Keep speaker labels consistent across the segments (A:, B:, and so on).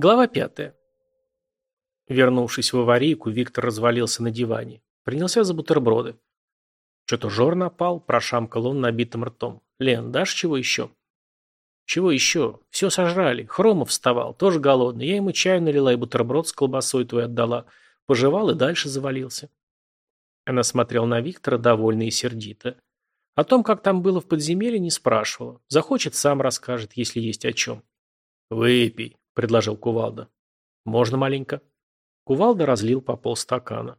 A: Глава пятая. Вернувшись в аварийку, Виктор развалился на диване. Принялся за бутерброды. Что-то жор напал, прошамкал он набитым ртом. «Лен, дашь чего еще?» «Чего еще? Все сожрали. Хромов вставал, тоже голодный. Я ему чаю налила и бутерброд с колбасой твой отдала. Пожевал и дальше завалился». Она смотрела на Виктора, довольно и сердито. О том, как там было в подземелье, не спрашивала. Захочет, сам расскажет, если есть о чем. «Выпей», предложил Кувалда. «Можно маленько?» Кувалда разлил по пол стакана,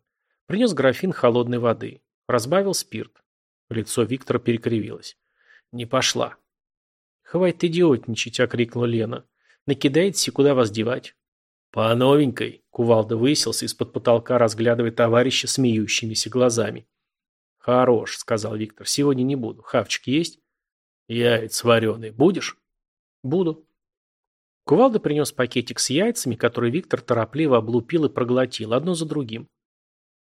A: Принес графин холодной воды. Разбавил спирт. Лицо Виктора перекривилось. «Не пошла». «Хватит идиотничать!» — окрикнул Лена. «Накидайтесь и куда вас девать?» «По новенькой!» — Кувалда выселся из-под потолка, разглядывая товарища смеющимися глазами. «Хорош», — сказал Виктор, — «сегодня не буду. Хавчик есть?» «Яйц вареный будешь?» «Буду», Кувалда принес пакетик с яйцами, который Виктор торопливо облупил и проглотил, одно за другим.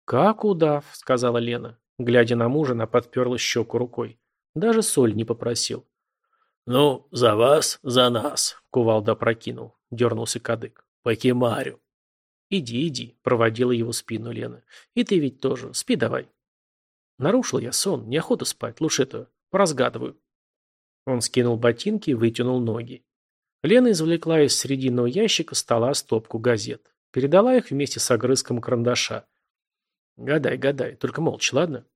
A: «Как удав», — сказала Лена. Глядя на мужа, она подперла щеку рукой. Даже соль не попросил. «Ну, за вас, за нас», — кувалда прокинул, — дернулся кадык. «Покемарю». «Иди, иди», — проводила его спину Лена. «И ты ведь тоже. Спи давай». Нарушил я сон. Неохота спать. Лучше это поразгадываю. Он скинул ботинки и вытянул ноги. Лена извлекла из срединного ящика стола стопку газет. Передала их вместе с огрызком карандаша. «Гадай, гадай, только молча, ладно?»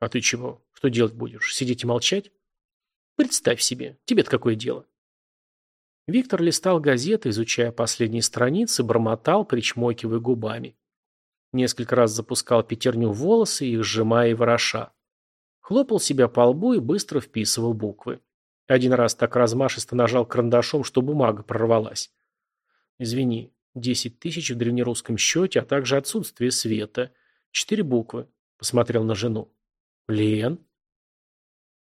A: «А ты чего? Что делать будешь? Сидеть и молчать?» «Представь себе, тебе-то какое дело?» Виктор листал газеты, изучая последние страницы, бормотал, причмокивая губами. Несколько раз запускал пятерню в волосы, их сжимая и вороша. Хлопал себя по лбу и быстро вписывал буквы. Один раз так размашисто нажал карандашом, что бумага прорвалась. Извини, 10 тысяч в древнерусском счете, а также отсутствие света. Четыре буквы. Посмотрел на жену. Лен?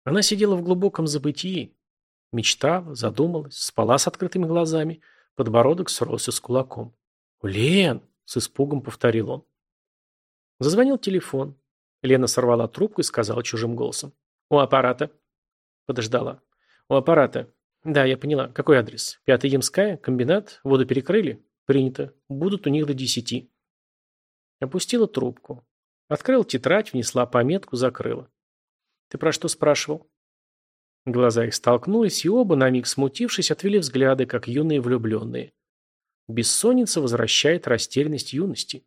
A: Она сидела в глубоком забытии. Мечтала, задумалась, спала с открытыми глазами. Подбородок сросся с кулаком. «Лен!» – с испугом повторил он. Зазвонил телефон. Лена сорвала трубку и сказала чужим голосом. «У аппарата». Подождала у аппарата. Да, я поняла. Какой адрес? Пятая Ямская? Комбинат? Воду перекрыли? Принято. Будут у них до десяти. Опустила трубку. Открыла тетрадь, внесла пометку, закрыла. Ты про что спрашивал? Глаза их столкнулись, и оба, на миг смутившись, отвели взгляды, как юные влюбленные. Бессонница возвращает растерянность юности.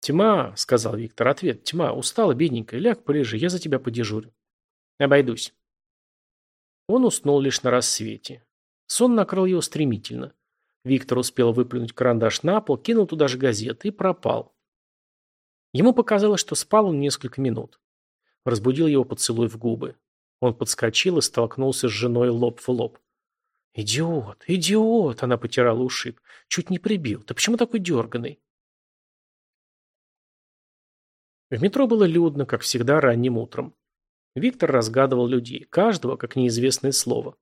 A: «Тьма», — сказал Виктор, — ответ, «тьма, устала, бедненькая, ляг, полежи, я за тебя подежурю». «Обойдусь». Он уснул лишь на рассвете. Сон накрыл его стремительно. Виктор успел выплюнуть карандаш на пол, кинул туда же газеты и пропал. Ему показалось, что спал он несколько минут. Разбудил его поцелуй в губы. Он подскочил и столкнулся с женой лоб в лоб. «Идиот! Идиот!» – она потирала ушиб. «Чуть не прибил. Ты почему такой дерганый?» В метро было людно, как всегда, ранним утром. Виктор разгадывал людей, каждого как неизвестное слово.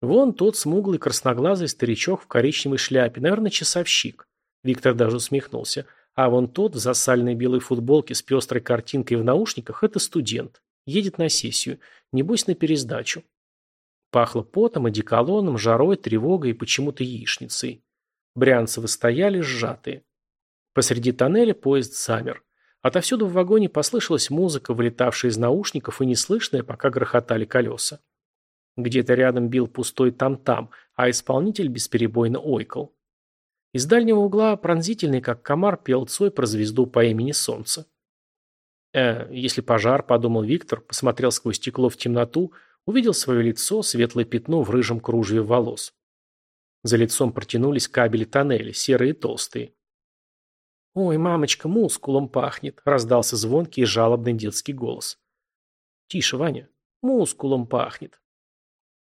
A: Вон тот смуглый красноглазый старичок в коричневой шляпе, наверное, часовщик. Виктор даже усмехнулся. А вон тот в засальной белой футболке с пестрой картинкой в наушниках – это студент. Едет на сессию. Небось, на пересдачу. Пахло потом, одеколоном, жарой, тревогой и почему-то яичницей. Брянцевы стояли сжатые. Посреди тоннеля поезд замер. Отовсюду в вагоне послышалась музыка, вылетавшая из наушников и неслышная, пока грохотали колеса. Где-то рядом бил пустой там-там, а исполнитель бесперебойно ойкал. Из дальнего угла пронзительный, как комар, пел Цой про звезду по имени Солнце. «Э, если пожар», — подумал Виктор, посмотрел сквозь стекло в темноту, увидел свое лицо, светлое пятно в рыжем кружеве волос. За лицом протянулись кабели тоннеля, серые и толстые. «Ой, мамочка, мускулом пахнет!» — раздался звонкий и жалобный детский голос. «Тише, Ваня! Мускулом пахнет!»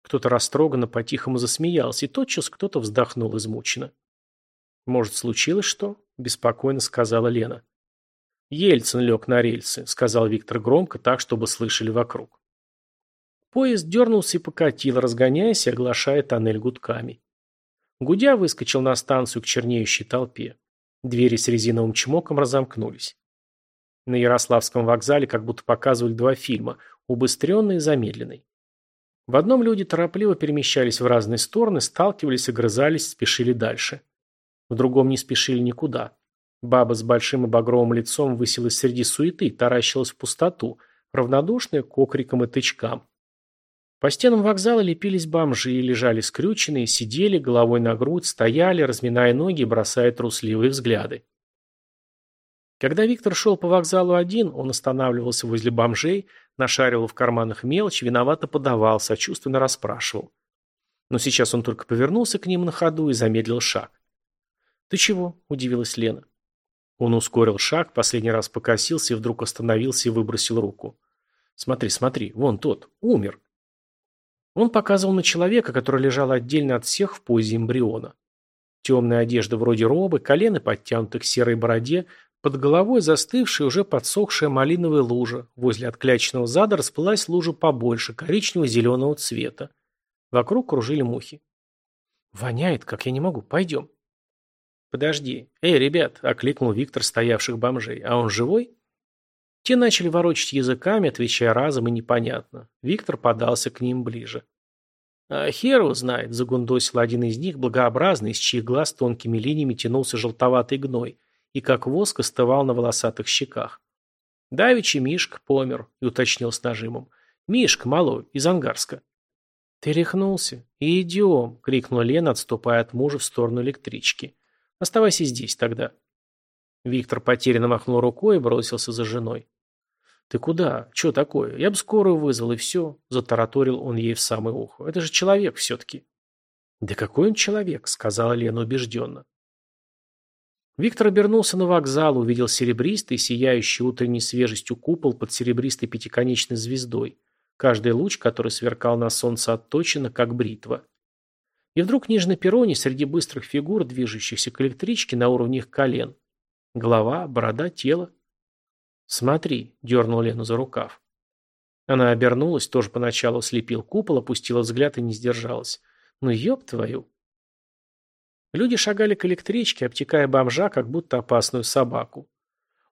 A: Кто-то растроганно по-тихому засмеялся, и тотчас кто-то вздохнул измученно. «Может, случилось что?» — беспокойно сказала Лена. «Ельцин лег на рельсы», — сказал Виктор громко, так, чтобы слышали вокруг. Поезд дернулся и покатил, разгоняясь и оглашая тоннель гудками. Гудя выскочил на станцию к чернеющей толпе. Двери с резиновым чмоком разомкнулись. На Ярославском вокзале как будто показывали два фильма, убыстренный и замедленный. В одном люди торопливо перемещались в разные стороны, сталкивались, огрызались, спешили дальше. В другом не спешили никуда. Баба с большим и багровым лицом высилась среди суеты, таращилась в пустоту, равнодушная к окрикам и тычкам. По стенам вокзала лепились бомжи, лежали скрюченные, сидели, головой на грудь, стояли, разминая ноги, бросая трусливые взгляды. Когда Виктор шел по вокзалу один, он останавливался возле бомжей, нашаривал в карманах мелочь, виновато подавал, сочувственно расспрашивал. Но сейчас он только повернулся к ним на ходу и замедлил шаг. «Ты чего?» – удивилась Лена. Он ускорил шаг, последний раз покосился и вдруг остановился и выбросил руку. «Смотри, смотри, вон тот, умер!» Он показывал на человека, который лежал отдельно от всех в позе эмбриона. Темная одежда вроде робы, колено подтянуты к серой бороде, под головой застывшая уже подсохшая малиновая лужа. Возле отклячного зада расплылась лужа побольше, коричнево-зеленого цвета. Вокруг кружили мухи. «Воняет, как я не могу. Пойдем». «Подожди. Эй, ребят!» – окликнул Виктор стоявших бомжей. «А он живой?» Те начали ворочать языками, отвечая разом и непонятно. Виктор подался к ним ближе. «А хер его знает», — загундосил один из них, благообразный, из чьих глаз тонкими линиями тянулся желтоватый гной и как воск остывал на волосатых щеках. «Давич и Мишка помер», — и уточнил с нажимом. «Мишка, малой, из Ангарска». «Ты рехнулся? Идем!» — крикнула Лена, отступая от мужа в сторону электрички. «Оставайся здесь тогда». Виктор потерянно махнул рукой и бросился за женой. «Ты куда? Че такое? Я бы скорую вызвал, и все», — затараторил он ей в самое ухо. «Это же человек все-таки». «Да какой он человек?» — сказала Лена убежденно. Виктор обернулся на вокзал, увидел серебристый, сияющий утренней свежестью купол под серебристой пятиконечной звездой, каждый луч, который сверкал на солнце отточено, как бритва. И вдруг нежно перроне, среди быстрых фигур, движущихся к электричке на уровне их колен, голова, борода, тело, «Смотри», — дернул Лену за рукав. Она обернулась, тоже поначалу слепил купол, опустила взгляд и не сдержалась. «Ну, ёб твою!» Люди шагали к электричке, обтекая бомжа, как будто опасную собаку.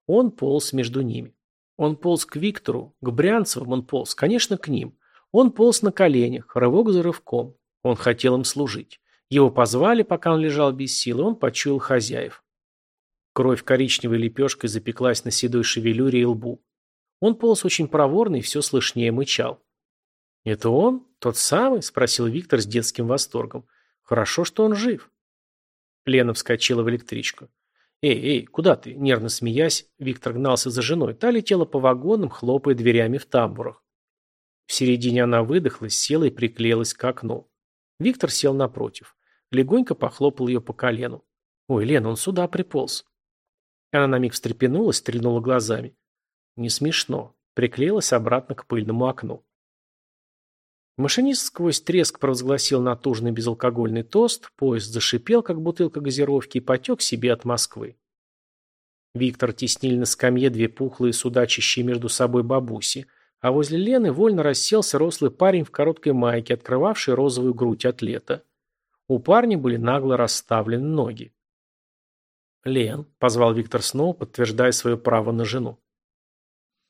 A: Он полз между ними. Он полз к Виктору, к Брянцевым он полз, конечно, к ним. Он полз на коленях, рывок за рывком. Он хотел им служить. Его позвали, пока он лежал без силы, он почуял хозяев. Кровь коричневой лепешкой запеклась на седой шевелюре и лбу. Он полз очень проворный и все слышнее мычал. «Это он? Тот самый?» – спросил Виктор с детским восторгом. «Хорошо, что он жив». Лена вскочила в электричку. «Эй, эй, куда ты?» – нервно смеясь, Виктор гнался за женой. Та летела по вагонам, хлопая дверями в тамбурах. В середине она выдохлась, села и приклеилась к окну. Виктор сел напротив. Легонько похлопал ее по колену. «Ой, Лена, он сюда приполз». Она на миг встрепенулась, стрельнула глазами. Не смешно. Приклеилась обратно к пыльному окну. Машинист сквозь треск провозгласил натужный безалкогольный тост, поезд зашипел, как бутылка газировки, и потек себе от Москвы. Виктор теснил на скамье две пухлые, судачащие между собой бабуси, а возле Лены вольно расселся рослый парень в короткой майке, открывавший розовую грудь атлета. У парня были нагло расставлены ноги. Лен, позвал Виктор Сноу, подтверждая свое право на жену.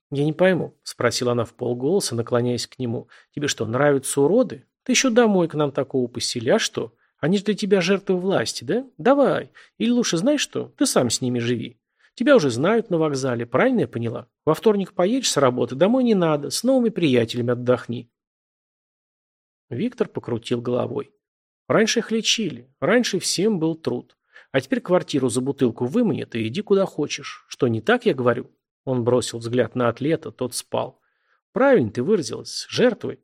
A: «Я не пойму», — спросила она в полголоса, наклоняясь к нему. «Тебе что, нравятся уроды? Ты еще домой к нам такого посели, а что? Они же для тебя жертвы власти, да? Давай. Или лучше знаешь что? Ты сам с ними живи. Тебя уже знают на вокзале, правильно я поняла? Во вторник поедешь с работы, домой не надо, с новыми приятелями отдохни». Виктор покрутил головой. «Раньше их лечили, раньше всем был труд. А теперь квартиру за бутылку вымани, и иди куда хочешь. Что не так, я говорю?» Он бросил взгляд на атлета, тот спал. «Правильно ты выразилась. Жертвой».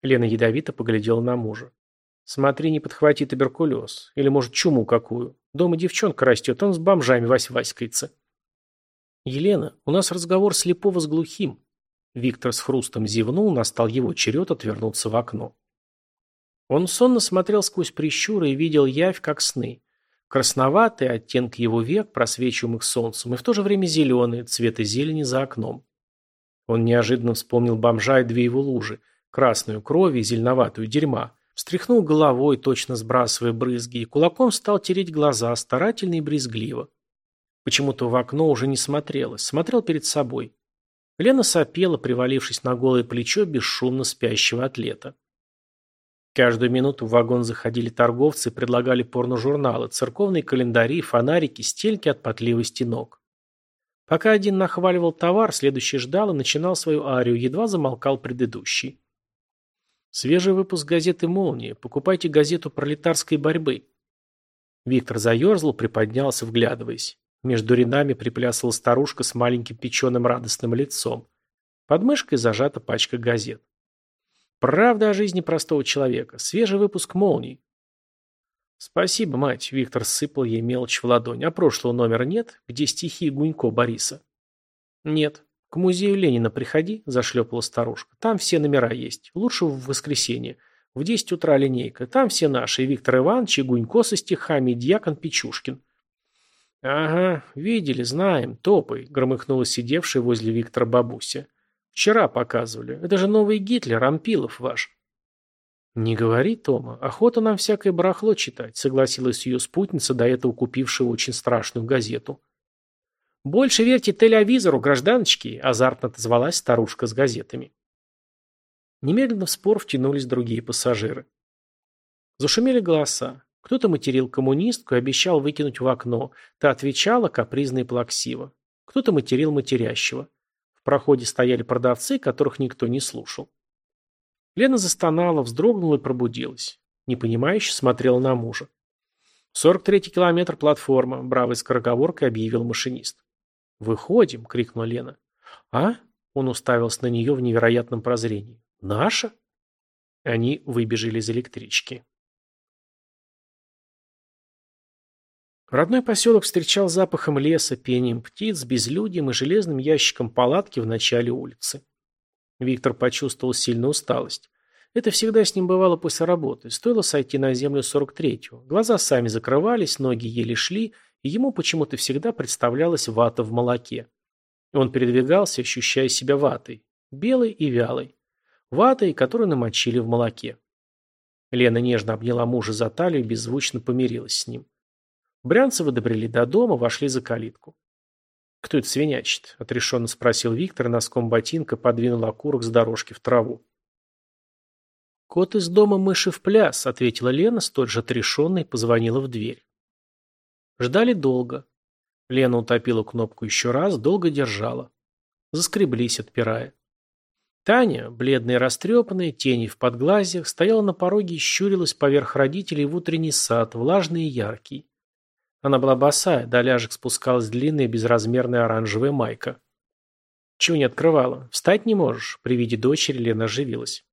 A: Лена ядовито поглядела на мужа. «Смотри, не подхвати туберкулез. Или, может, чуму какую. Дома девчонка растет, он с бомжами вась-васькается». «Елена, у нас разговор слепого с глухим». Виктор с хрустом зевнул, настал его черед отвернуться в окно. Он сонно смотрел сквозь прищуры и видел явь, как сны. Красноватый оттенок его век просвечиваемых солнцем, и в то же время зеленые, цвета зелени за окном. Он неожиданно вспомнил бомжа и две его лужи, красную кровь и зеленоватую дерьма, встряхнул головой, точно сбрасывая брызги, и кулаком стал тереть глаза, старательно и брезгливо. Почему-то в окно уже не смотрелось, смотрел перед собой. Лена сопела, привалившись на голое плечо бесшумно спящего атлета. Каждую минуту в вагон заходили торговцы и предлагали порножурналы, церковные календари, фонарики, стельки от потливости ног. Пока один нахваливал товар, следующий ждал и начинал свою арию, едва замолкал предыдущий. Свежий выпуск газеты «Молния». Покупайте газету пролетарской борьбы. Виктор заерзал, приподнялся, вглядываясь. Между рядами приплясывала старушка с маленьким печеным радостным лицом. Под мышкой зажата пачка газет. Правда о жизни простого человека. Свежий выпуск «Молний». Спасибо, мать. Виктор сыпал ей мелочь в ладонь. А прошлого номера нет? Где стихи Гунько Бориса? Нет. К музею Ленина приходи, зашлепала старушка. Там все номера есть. Лучше в воскресенье. В 10 утра линейка. Там все наши. Виктор Иванович и Гунько со стихами и Дьякон Печушкин. «Ага, видели, знаем, топай», — громыхнула сидевшая возле Виктора бабуся. Вчера показывали. Это же новый Гитлер, Рампилов ваш. Не говори, Тома. Охота нам всякое барахло читать, согласилась ее спутница, до этого купившая очень страшную газету. Больше верьте телевизору, гражданочки, азартно отозвалась старушка с газетами. Немедленно в спор втянулись другие пассажиры. Зашумели голоса. Кто-то материл коммунистку и обещал выкинуть в окно. Та отвечала капризно и плаксиво. Кто-то материл матерящего. В проходе стояли продавцы, которых никто не слушал. Лена застонала, вздрогнула и пробудилась. Непонимающе смотрела на мужа. «Сорок третий километр платформа», — бравый скороговоркой объявил машинист. «Выходим», — крикнула Лена. «А?» — он уставился на нее в невероятном прозрении. «Наша?» Они выбежали из электрички. Родной поселок встречал запахом леса, пением птиц, безлюдьем и железным ящиком палатки в начале улицы. Виктор почувствовал сильную усталость. Это всегда с ним бывало после работы. Стоило сойти на землю 43-го. Глаза сами закрывались, ноги еле шли, и ему почему-то всегда представлялась вата в молоке. Он передвигался, ощущая себя ватой. Белой и вялой. Ватой, которую намочили в молоке. Лена нежно обняла мужа за талию и беззвучно помирилась с ним. Брянцевы добрели до дома, вошли за калитку. «Кто это свинячит?» – отрешенно спросил Виктор, носком ботинка подвинул окурок с дорожки в траву. «Кот из дома мыши в пляс», – ответила Лена, столь же отрешенной, позвонила в дверь. Ждали долго. Лена утопила кнопку еще раз, долго держала. Заскреблись, отпирая. Таня, бледная и растрепанная, тени в подглазьях, стояла на пороге и щурилась поверх родителей в утренний сад, влажный и яркий. Она была босая, до ляжек спускалась длинная безразмерная оранжевая майка. Чего не открывала? Встать не можешь? При виде дочери Лена оживилась.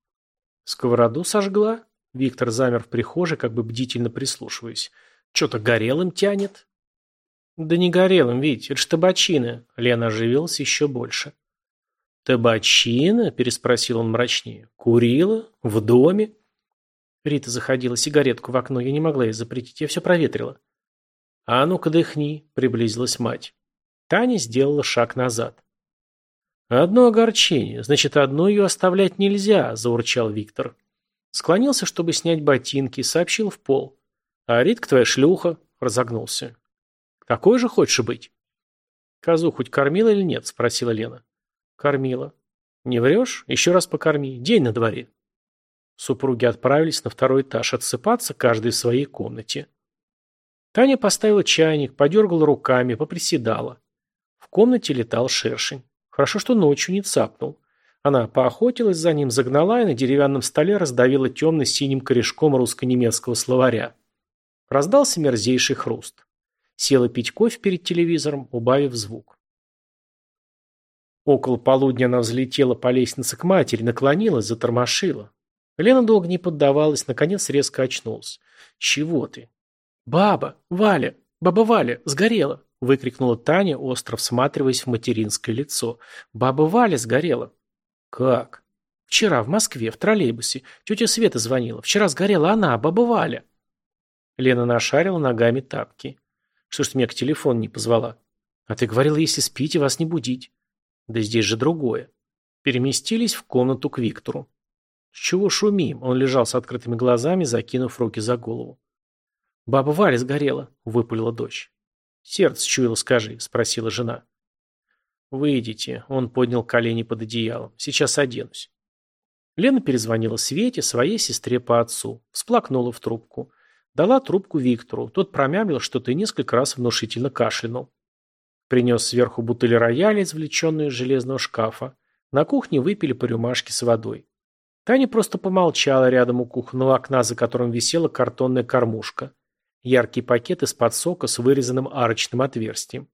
A: Сковороду сожгла? Виктор замер в прихожей, как бы бдительно прислушиваясь. Что-то горелым тянет? Да не горелым, ведь это ж табачина. Лена оживилась еще больше. «Табачина?» – переспросил он мрачнее. «Курила? В доме?» Рита заходила сигаретку в окно, я не могла ей запретить, я все проветрила. «А ну-ка дыхни», — приблизилась мать. Таня сделала шаг назад. «Одно огорчение. Значит, одно ее оставлять нельзя», — заурчал Виктор. Склонился, чтобы снять ботинки, сообщил в пол. «А Ритка твоя шлюха», — разогнулся. «Какой же хочешь быть?» «Козу хоть кормила или нет?» — спросила Лена. «Кормила». «Не врешь? Еще раз покорми. День на дворе». Супруги отправились на второй этаж отсыпаться, каждый в своей комнате. Таня поставила чайник, подергала руками, поприседала. В комнате летал шершень. Хорошо, что ночью не цапнул. Она поохотилась за ним, загнала и на деревянном столе раздавила темно-синим корешком русско-немецкого словаря. Раздался мерзейший хруст. Села пить кофе перед телевизором, убавив звук. Около полудня она взлетела по лестнице к матери, наклонилась, затормошила. Лена долго не поддавалась, наконец резко очнулась. «Чего ты? «Баба! Валя! Баба Валя! Сгорела!» – выкрикнула Таня, остро всматриваясь в материнское лицо. «Баба Валя сгорела!» «Как?» «Вчера в Москве, в троллейбусе. Тетя Света звонила. Вчера сгорела она, баба Валя!» Лена нашарила ногами тапки. «Что ж ты меня к телефону не позвала?» «А ты говорила, если спите, вас не будить». «Да здесь же другое». Переместились в комнату к Виктору. «С чего шумим?» Он лежал с открытыми глазами, закинув руки за голову. «Баба Варя сгорела», — выпалила дочь. «Сердце чуяло, скажи», — спросила жена. «Выйдите», — он поднял колени под одеялом. «Сейчас оденусь». Лена перезвонила Свете, своей сестре по отцу. Всплакнула в трубку. Дала трубку Виктору. Тот промямлил что-то и несколько раз внушительно кашлянул. Принес сверху бутыль рояля, извлеченную из железного шкафа. На кухне выпили по рюмашке с водой. Таня просто помолчала рядом у кухонного окна, за которым висела картонная кормушка. Яркий пакет из-под сока с вырезанным арочным отверстием.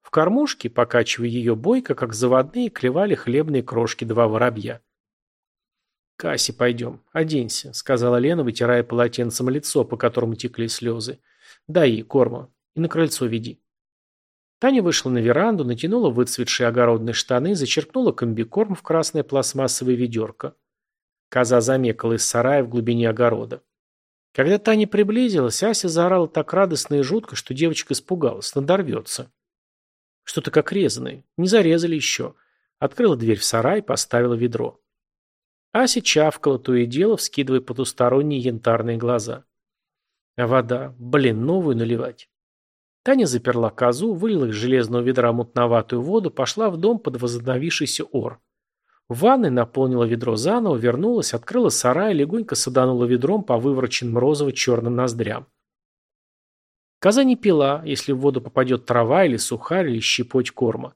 A: В кормушке, покачивая ее бойко, как заводные, клевали хлебные крошки два воробья. «Касси, пойдем, оденься», — сказала Лена, вытирая полотенцем лицо, по которому текли слезы. «Дай ей корма и на крыльцо веди». Таня вышла на веранду, натянула выцветшие огородные штаны, зачерпнула комбикорм в красное пластмассовое ведерко. Коза замекала из сарая в глубине огорода. Когда Таня приблизилась, Ася заорала так радостно и жутко, что девочка испугалась, надорвется. Что-то как резаное. Не зарезали еще. Открыла дверь в сарай, поставила ведро. Ася чавкала то и дело, вскидывая потусторонние янтарные глаза. А вода, блин, новую наливать. Таня заперла козу, вылила из железного ведра мутноватую воду, пошла в дом под возобновившийся ор. Ванной наполнила ведро заново, вернулась, открыла сарай и легонько саданула ведром по вывороченным морозово черным ноздрям. Коза не пила, если в воду попадет трава или сухарь или щепоть корма.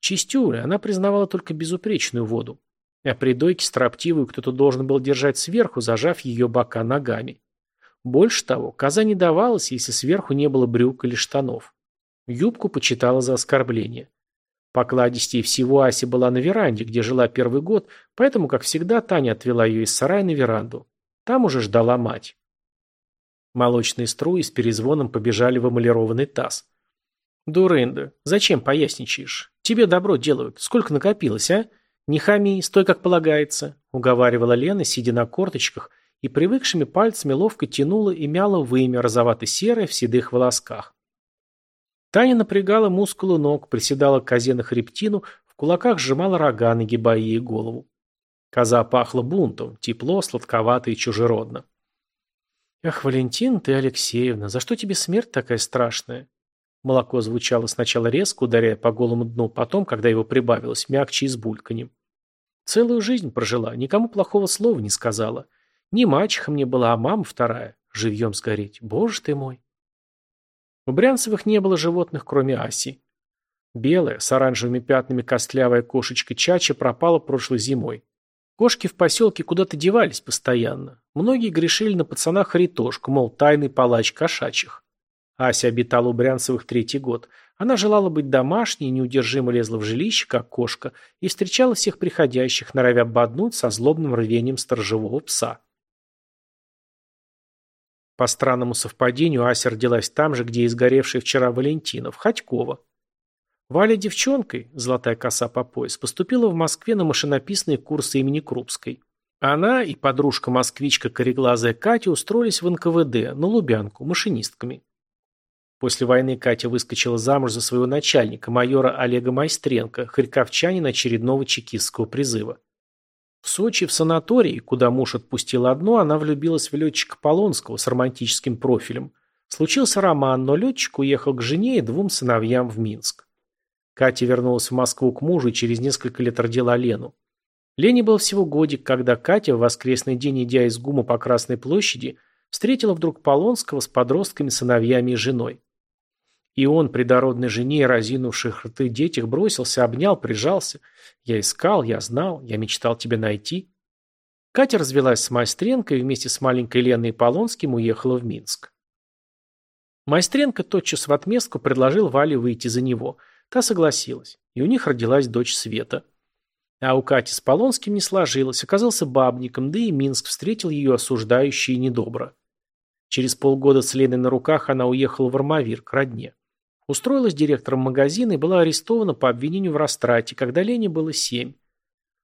A: Чистюля она признавала только безупречную воду, а при дойке строптивую кто-то должен был держать сверху, зажав ее бока ногами. Больше того, коза не давалась, если сверху не было брюк или штанов. Юбку почитала за оскорбление покладистее всего Аси была на веранде, где жила первый год, поэтому, как всегда, Таня отвела ее из сарая на веранду. Там уже ждала мать. Молочные струи с перезвоном побежали в эмалированный таз. «Дурында, зачем поясничаешь? Тебе добро делают. Сколько накопилось, а? Не хами, стой как полагается», — уговаривала Лена, сидя на корточках, и привыкшими пальцами ловко тянула и мяла вымя розовато-серое в седых волосках. Таня напрягала мускулы ног, приседала козе на хребтину, в кулаках сжимала рога, нагибая ей голову. Коза пахла бунтом, тепло, сладковато и чужеродно. «Ах, Валентин, ты Алексеевна, за что тебе смерть такая страшная?» Молоко звучало сначала резко, ударяя по голому дну, потом, когда его прибавилось, мягче и с бульканем. Целую жизнь прожила, никому плохого слова не сказала. Не мачеха мне была, а мама вторая. Живьем сгореть, боже ты мой. У Брянцевых не было животных, кроме Аси. Белая, с оранжевыми пятнами костлявая кошечка Чача пропала прошлой зимой. Кошки в поселке куда-то девались постоянно. Многие грешили на пацана Харитошку, мол, тайный палач кошачьих. Ася обитала у Брянцевых третий год. Она желала быть домашней, неудержимо лезла в жилище, как кошка, и встречала всех приходящих, норовя боднуть со злобным рвением сторожевого пса. По странному совпадению Ася родилась там же, где и вчера Валентинов, Ходькова. Валя девчонкой, золотая коса по пояс, поступила в Москве на машинописные курсы имени Крупской. Она и подружка-москвичка кореглазая Катя устроились в НКВД, на Лубянку, машинистками. После войны Катя выскочила замуж за своего начальника, майора Олега Майстренко, харьковчанина очередного чекистского призыва. В Сочи, в санатории, куда муж отпустил одну, она влюбилась в летчика Полонского с романтическим профилем. Случился роман, но летчик уехал к жене и двум сыновьям в Минск. Катя вернулась в Москву к мужу и через несколько лет родила Лену. Лене был всего годик, когда Катя, в воскресный день, идя из ГУМа по Красной площади, встретила вдруг Полонского с подростками, сыновьями и женой. И он, придородной жене, разинувшей рты детях, бросился, обнял, прижался. Я искал, я знал, я мечтал тебя найти. Катя развелась с Майстренко и вместе с маленькой Леной Полонским уехала в Минск. Майстренко тотчас в отместку предложил Вале выйти за него. Та согласилась, и у них родилась дочь Света. А у Кати с Полонским не сложилось, оказался бабником, да и Минск встретил ее осуждающий и недобро. Через полгода с Леной на руках она уехала в Армавир к родне. Устроилась директором магазина и была арестована по обвинению в растрате, когда Лене было семь.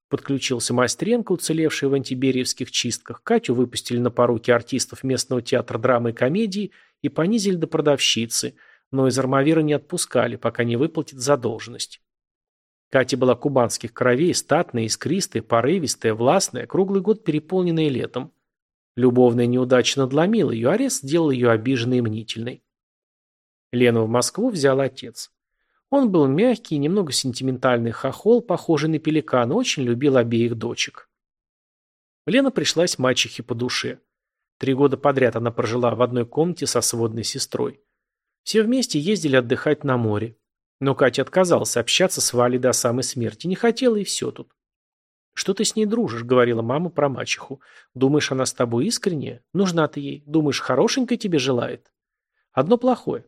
A: Подключился Мастренко, уцелевший в антиберьевских чистках. Катю выпустили на поруки артистов местного театра драмы и комедии и понизили до продавщицы, но из Армавира не отпускали, пока не выплатит задолженность. Катя была кубанских кровей, статная, искристая, порывистая, властная, круглый год переполненная летом. Любовная неудача надломила ее, арест сделал ее обиженной и мнительной. Лену в Москву взял отец. Он был мягкий, немного сентиментальный хохол, похожий на пеликан, очень любил обеих дочек. Лена пришлась мачехе по душе. Три года подряд она прожила в одной комнате со сводной сестрой. Все вместе ездили отдыхать на море. Но Катя отказалась общаться с Валей до самой смерти. Не хотела и все тут. «Что ты с ней дружишь?» — говорила мама про мачеху. «Думаешь, она с тобой искренне? Нужна ты ей. Думаешь, хорошенькой тебе желает?» «Одно плохое.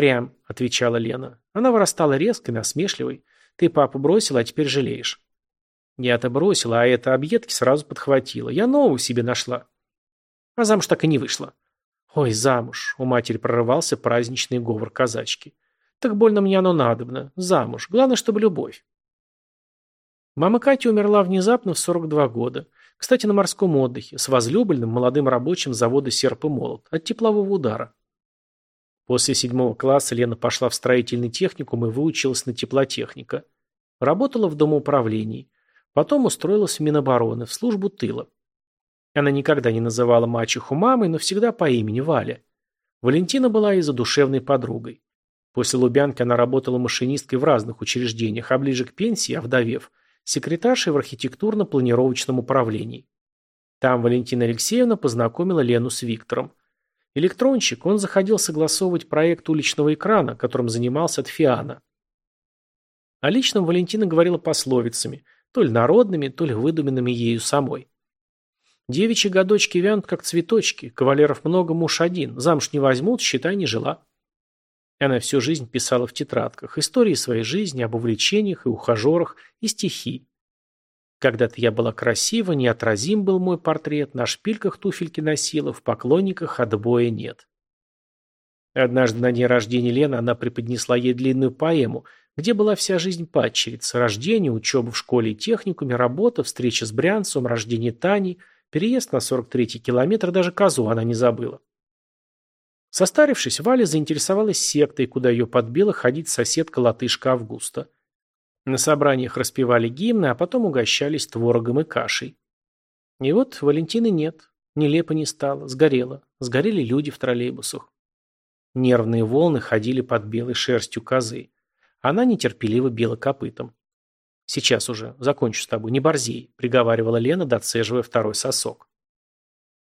A: «Прям», — отвечала Лена. Она вырастала резко, насмешливой. «Ты папу бросила, а теперь жалеешь». «Я-то бросила, а это объедки сразу подхватила. Я новую себе нашла». А замуж так и не вышла. «Ой, замуж!» — у матери прорывался праздничный говор казачки. «Так больно мне оно надобно. Замуж. Главное, чтобы любовь». Мама Кати умерла внезапно в 42 года. Кстати, на морском отдыхе, с возлюбленным молодым рабочим завода «Серп и молот» от теплового удара. После седьмого класса Лена пошла в строительный техникум и выучилась на теплотехника. Работала в домоуправлении. Потом устроилась в Минобороны, в службу тыла. Она никогда не называла мачеху мамой, но всегда по имени Валя. Валентина была и задушевной подругой. После Лубянки она работала машинисткой в разных учреждениях, а ближе к пенсии, а овдовев, секретаршей в архитектурно-планировочном управлении. Там Валентина Алексеевна познакомила Лену с Виктором. Электронщик, он заходил согласовывать проект уличного экрана, которым занимался Тфиана. О личном Валентина говорила пословицами, то ли народными, то ли выдуманными ею самой. Девичьи годочки вянут, как цветочки, кавалеров много, муж один, замуж не возьмут, считай, не жила. И она всю жизнь писала в тетрадках истории своей жизни, об увлечениях и ухажерах, и стихи. Когда-то я была красива, неотразим был мой портрет, на шпильках туфельки носила, в поклонниках отбоя нет. Однажды на день рождения Лены она преподнесла ей длинную поэму, где была вся жизнь падчерицы, рождение, учеба в школе и техникуме, работа, встреча с Брянцем, рождение Тани, переезд на 43-й километр, даже козу она не забыла. Состарившись, Валя заинтересовалась сектой, куда ее подбила ходить соседка-латышка Августа – на собраниях распевали гимны, а потом угощались творогом и кашей. И вот Валентины нет. Нелепо не стало. Сгорело. Сгорели люди в троллейбусах. Нервные волны ходили под белой шерстью козы. Она нетерпеливо била копытом. «Сейчас уже. Закончу с тобой. Не борзей», — приговаривала Лена, доцеживая второй сосок.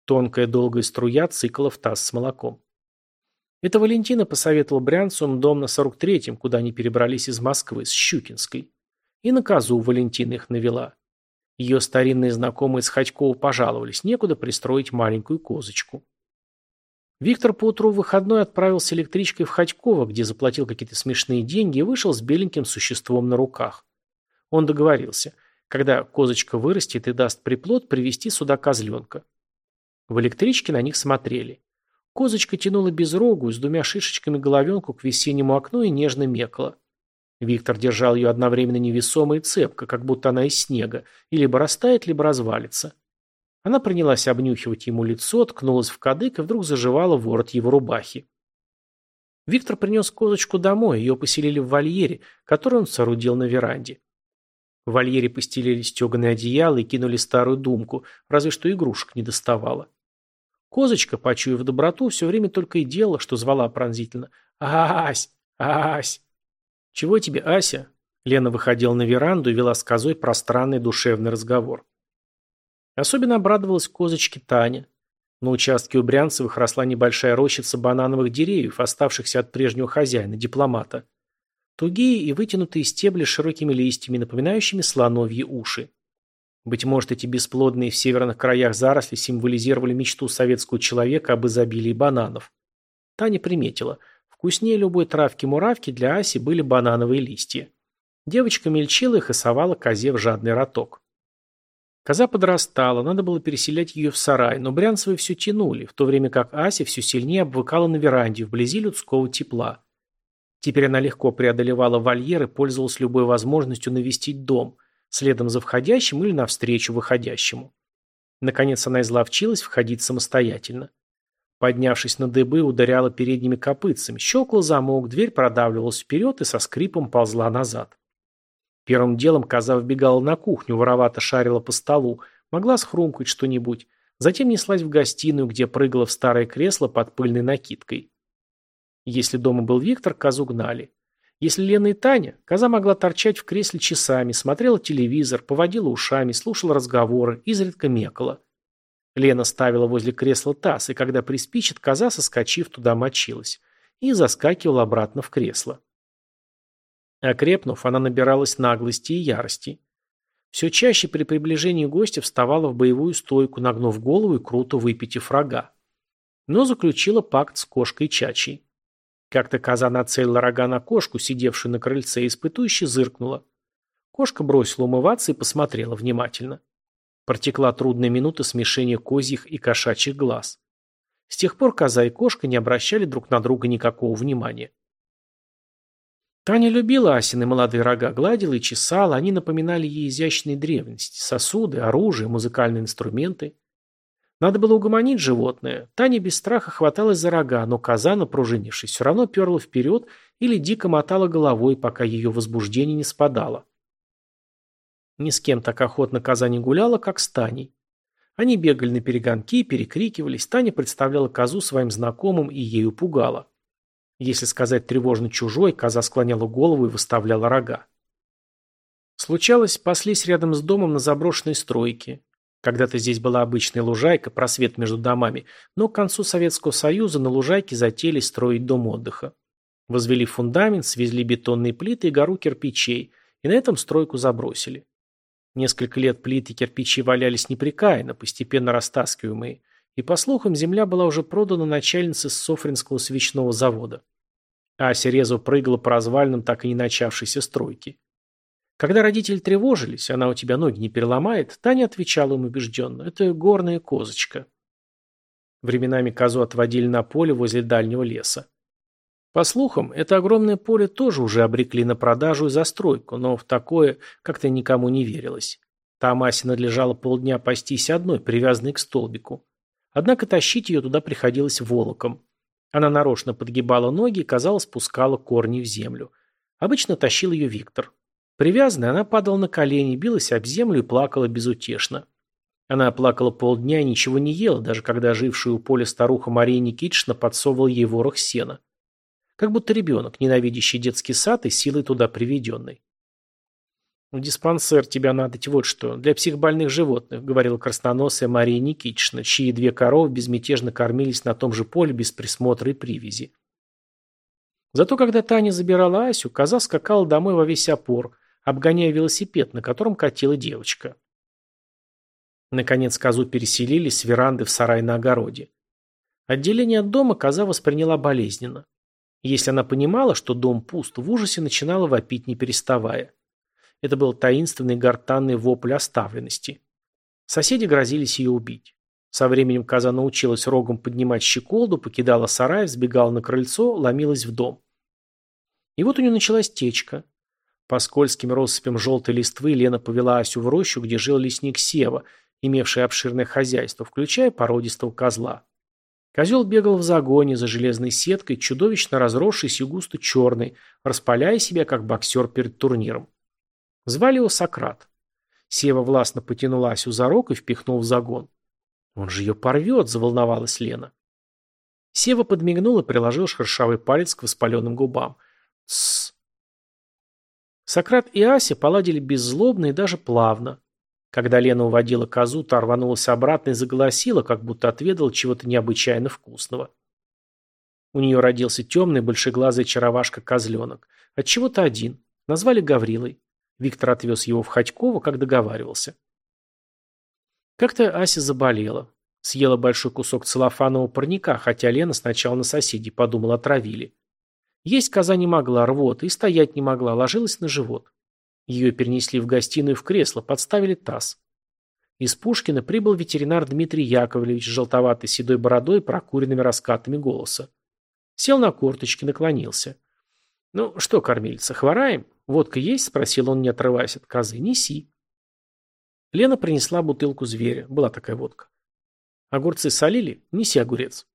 A: Тонкая долгая струя цикла в таз с молоком. Это Валентина посоветовала Брянцевым дом на 43-м, куда они перебрались из Москвы, с Щукинской. И на козу Валентина их навела. Ее старинные знакомые с Ходькова пожаловались, некуда пристроить маленькую козочку. Виктор поутру в выходной отправился электричкой в Ходьково, где заплатил какие-то смешные деньги и вышел с беленьким существом на руках. Он договорился, когда козочка вырастет и даст приплод, привезти сюда козленка. В электричке на них смотрели. Козочка тянула безрогую, с двумя шишечками головенку к весеннему окну и нежно мекла. Виктор держал ее одновременно невесомо и цепко, как будто она из снега, и либо растает, либо развалится. Она принялась обнюхивать ему лицо, ткнулась в кадык и вдруг заживала ворот его рубахи. Виктор принес козочку домой, ее поселили в вольере, который он соорудил на веранде. В вольере постелили стеганое одеяла и кинули старую думку, разве что игрушек не доставало. Козочка, почуяв доброту, все время только и делала, что звала пронзительно. «Ась! Ась!» «Чего тебе, Ася?» Лена выходила на веранду и вела с козой пространный душевный разговор. Особенно обрадовалась козочке Таня. На участке у Брянцевых росла небольшая рощица банановых деревьев, оставшихся от прежнего хозяина, дипломата. Тугие и вытянутые стебли с широкими листьями, напоминающими слоновьи уши. Быть может, эти бесплодные в северных краях заросли символизировали мечту советского человека об изобилии бананов. Таня приметила, вкуснее любой травки-муравки для Аси были банановые листья. Девочка мельчила их и совала козе в жадный роток. Коза подрастала, надо было переселять ее в сарай, но Брянцевы все тянули, в то время как Ася все сильнее обвыкала на веранде, вблизи людского тепла. Теперь она легко преодолевала вольеры, пользовалась любой возможностью навестить дом – следом за входящим или навстречу выходящему. Наконец она изловчилась входить самостоятельно. Поднявшись на дыбы, ударяла передними копытцами, щелкал замок, дверь продавливалась вперед и со скрипом ползла назад. Первым делом коза вбегала на кухню, воровато шарила по столу, могла схрумкать что-нибудь, затем неслась в гостиную, где прыгала в старое кресло под пыльной накидкой. Если дома был Виктор, козу гнали. Если Лена и Таня, коза могла торчать в кресле часами, смотрела телевизор, поводила ушами, слушала разговоры, изредка мекала. Лена ставила возле кресла таз, и когда приспичит, коза, соскочив, туда мочилась. И заскакивала обратно в кресло. Окрепнув, она набиралась наглости и ярости. Все чаще при приближении гостя вставала в боевую стойку, нагнув голову и круто выпитив фрага, Но заключила пакт с кошкой Чачей. Как-то она целила рога на кошку, сидевшую на крыльце, и испытующе зыркнула. Кошка бросила умываться и посмотрела внимательно. Протекла трудная минута смешения козьих и кошачьих глаз. С тех пор коза и кошка не обращали друг на друга никакого внимания. Таня любила Асины молодые рога, гладила и чесала, они напоминали ей изящные древности, сосуды, оружие, музыкальные инструменты – надо было угомонить животное. Таня без страха хваталась за рога, но коза, напружинившись, все равно перла вперед или дико мотала головой, пока ее возбуждение не спадало. Ни с кем так охотно коза не гуляла, как с Таней. Они бегали на перегонки, перекрикивались, Таня представляла козу своим знакомым и ею пугала. Если сказать тревожно чужой, коза склоняла голову и выставляла рога. Случалось, паслись рядом с домом на заброшенной стройке. Когда-то здесь была обычная лужайка, просвет между домами, но к концу Советского Союза на лужайке затеяли строить дом отдыха. Возвели фундамент, свезли бетонные плиты и гору кирпичей, и на этом стройку забросили. Несколько лет плиты и кирпичи валялись непрекаянно, постепенно растаскиваемые, и, по слухам, земля была уже продана начальнице Софринского свечного завода. Ася резво прыгала по развалинам так и не начавшейся стройки. Когда родители тревожились, она у тебя ноги не переломает, Таня отвечала им убежденно, это горная козочка. Временами козу отводили на поле возле дальнего леса. По слухам, это огромное поле тоже уже обрекли на продажу и застройку, но в такое как-то никому не верилось. Там Асе надлежало полдня пастись одной, привязанной к столбику. Однако тащить ее туда приходилось волоком. Она нарочно подгибала ноги и, казалось, пускала корни в землю. Обычно тащил ее Виктор. Привязанная, она падала на колени, билась об землю и плакала безутешно. Она плакала полдня и ничего не ела, даже когда жившая у поля старуха Мария Никитична подсовывала ей ворох сена. Как будто ребенок, ненавидящий детский сад и силой туда приведенный. «В диспансер тебя надо вот что, для психбольных животных», — говорила красноносая Мария Никитична, чьи две коровы безмятежно кормились на том же поле без присмотра и привязи. Зато когда Таня забирала Асю, коза скакала домой во весь опор — обгоняя велосипед, на котором катила девочка. Наконец козу переселили с веранды в сарай на огороде. Отделение от дома коза восприняла болезненно. Если она понимала, что дом пуст, в ужасе начинала вопить не переставая. Это был таинственный гортанный вопль оставленности. Соседи грозились ее убить. Со временем коза научилась рогом поднимать щеколду, покидала сарай, сбегала на крыльцо, ломилась в дом. И вот у нее началась течка. По скользким россыпям желтой листвы Лена повела Асю в рощу, где жил лесник Сева, имевший обширное хозяйство, включая породистого козла. Козел бегал в загоне за железной сеткой, чудовищно разросшийся и густо черный, распаляя себя, как боксер перед турниром. Звали его Сократ. Сева властно потянул Асю за рог и впихнул в загон. «Он же ее порвет!» – заволновалась Лена. Сева подмигнул и приложил шершавый палец к воспаленным губам. «Тссс! Сократ и Ася поладили беззлобно и даже плавно. Когда Лена уводила козу, та рванулась обратно и заголосила, как будто отведала чего-то необычайно вкусного. У нее родился темный, большеглазый чаровашка козленок, Отчего-то один. Назвали Гаврилой. Виктор отвез его в Ходькова, как договаривался. Как-то Ася заболела. Съела большой кусок целлофанового парника, хотя Лена сначала на соседей подумала, отравили. Есть коза не могла, рвота, и стоять не могла, ложилась на живот. Ее перенесли в гостиную в кресло, подставили таз. Из Пушкина прибыл ветеринар Дмитрий Яковлевич с желтоватой седой бородой и прокуренными раскатами голоса. Сел на корточки, наклонился. «Ну что, кормилица, хвораем? Водка есть?» – спросил он, не отрываясь от козы. «Неси». Лена принесла бутылку зверя. Была такая водка. «Огурцы солили? Неси огурец».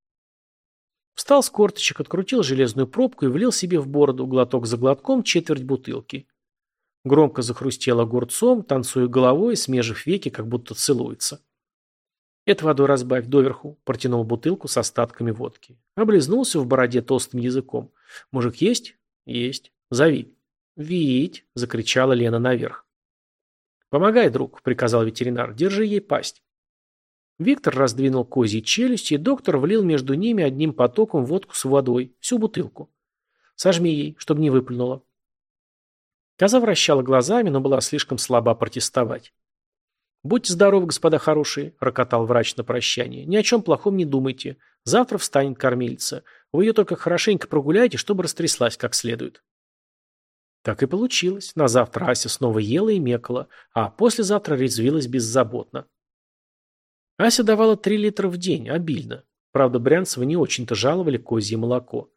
A: Встал с корточек, открутил железную пробку и влил себе в бороду глоток за глотком четверть бутылки. Громко захрустел огурцом, танцуя головой, смежив веки, как будто целуется. «Это водой разбавь доверху», – протянул бутылку с остатками водки. Облизнулся в бороде толстым языком. «Мужик есть?» «Есть. Зови». «Вить!» – закричала Лена наверх. «Помогай, друг», – приказал ветеринар. «Держи ей пасть». Виктор раздвинул козьи челюсти, и доктор влил между ними одним потоком водку с водой, всю бутылку. Сожми ей, чтобы не выплюнула. Коза вращала глазами, но была слишком слаба протестовать. «Будьте здоровы, господа хорошие», — рокотал врач на прощание. «Ни о чем плохом не думайте. Завтра встанет кормилица. Вы ее только хорошенько прогуляете, чтобы растряслась как следует». Так и получилось. На завтра Ася снова ела и мекала, а послезавтра резвилась беззаботно. Ася давала три литра в день, обильно. Правда, брянцевы не очень-то жаловали козье молоко.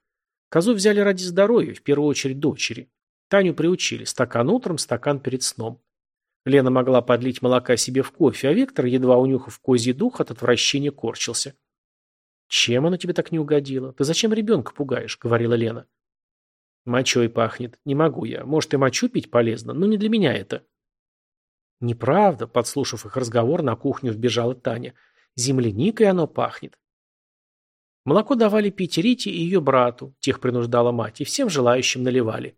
A: Козу взяли ради здоровья, в первую очередь дочери. Таню приучили. Стакан утром, стакан перед сном. Лена могла подлить молока себе в кофе, а Виктор, едва унюхав козий дух, от отвращения корчился. «Чем оно тебе так не угодило? Ты зачем ребенка пугаешь?» — говорила Лена. «Мочой пахнет. Не могу я. Может, и мочу пить полезно, но не для меня это». «Неправда», — подслушав их разговор, на кухню вбежала Таня. «Земляникой оно пахнет». Молоко давали пить Рите и ее брату, тех принуждала мать, и всем желающим наливали.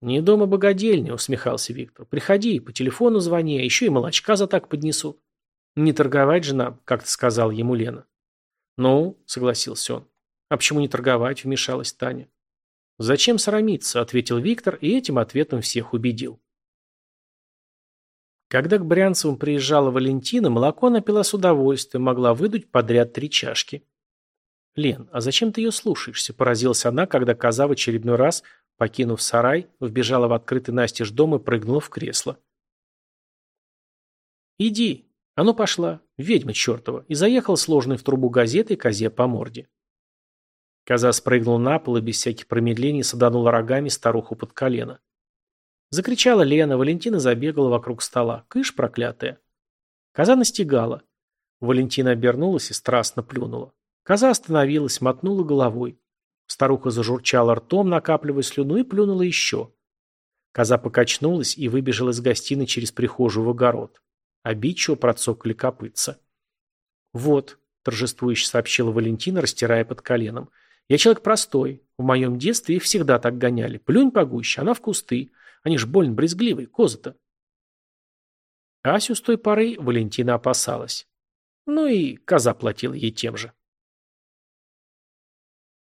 A: «Не дома богадельня», — усмехался Виктор. «Приходи, по телефону звони, а еще и молочка за так поднесут». «Не торговать же нам», — как-то сказал ему Лена. «Ну», — согласился он. «А почему не торговать?» — вмешалась Таня. «Зачем срамиться?» — ответил Виктор и этим ответом всех убедил. Когда к Брянцевым приезжала Валентина, молоко напила с удовольствием, могла выдуть подряд три чашки. «Лен, а зачем ты ее слушаешься?» – поразилась она, когда коза в очередной раз, покинув сарай, вбежала в открытый настежь дом и прыгнула в кресло. «Иди!» – оно пошла, ведьма чертова, и заехал сложный в трубу газеты козе по морде. Коза спрыгнула на пол и без всяких промедлений саданула рогами старуху под колено. Закричала Лена, Валентина забегала вокруг стола. «Кыш, проклятая!» Коза настигала. Валентина обернулась и страстно плюнула. Коза остановилась, мотнула головой. Старуха зажурчала ртом, накапливая слюну, и плюнула еще. Коза покачнулась и выбежала из гостиной через прихожую в огород. Обидчиво процокали копытца. «Вот», — торжествующе сообщила Валентина, растирая под коленом, — «я человек простой. В моем детстве их всегда так гоняли. Плюнь погуще, она в кусты. Они ж больно брезгливые, козы-то. Асю с той поры Валентина опасалась. Ну и коза платила ей тем же.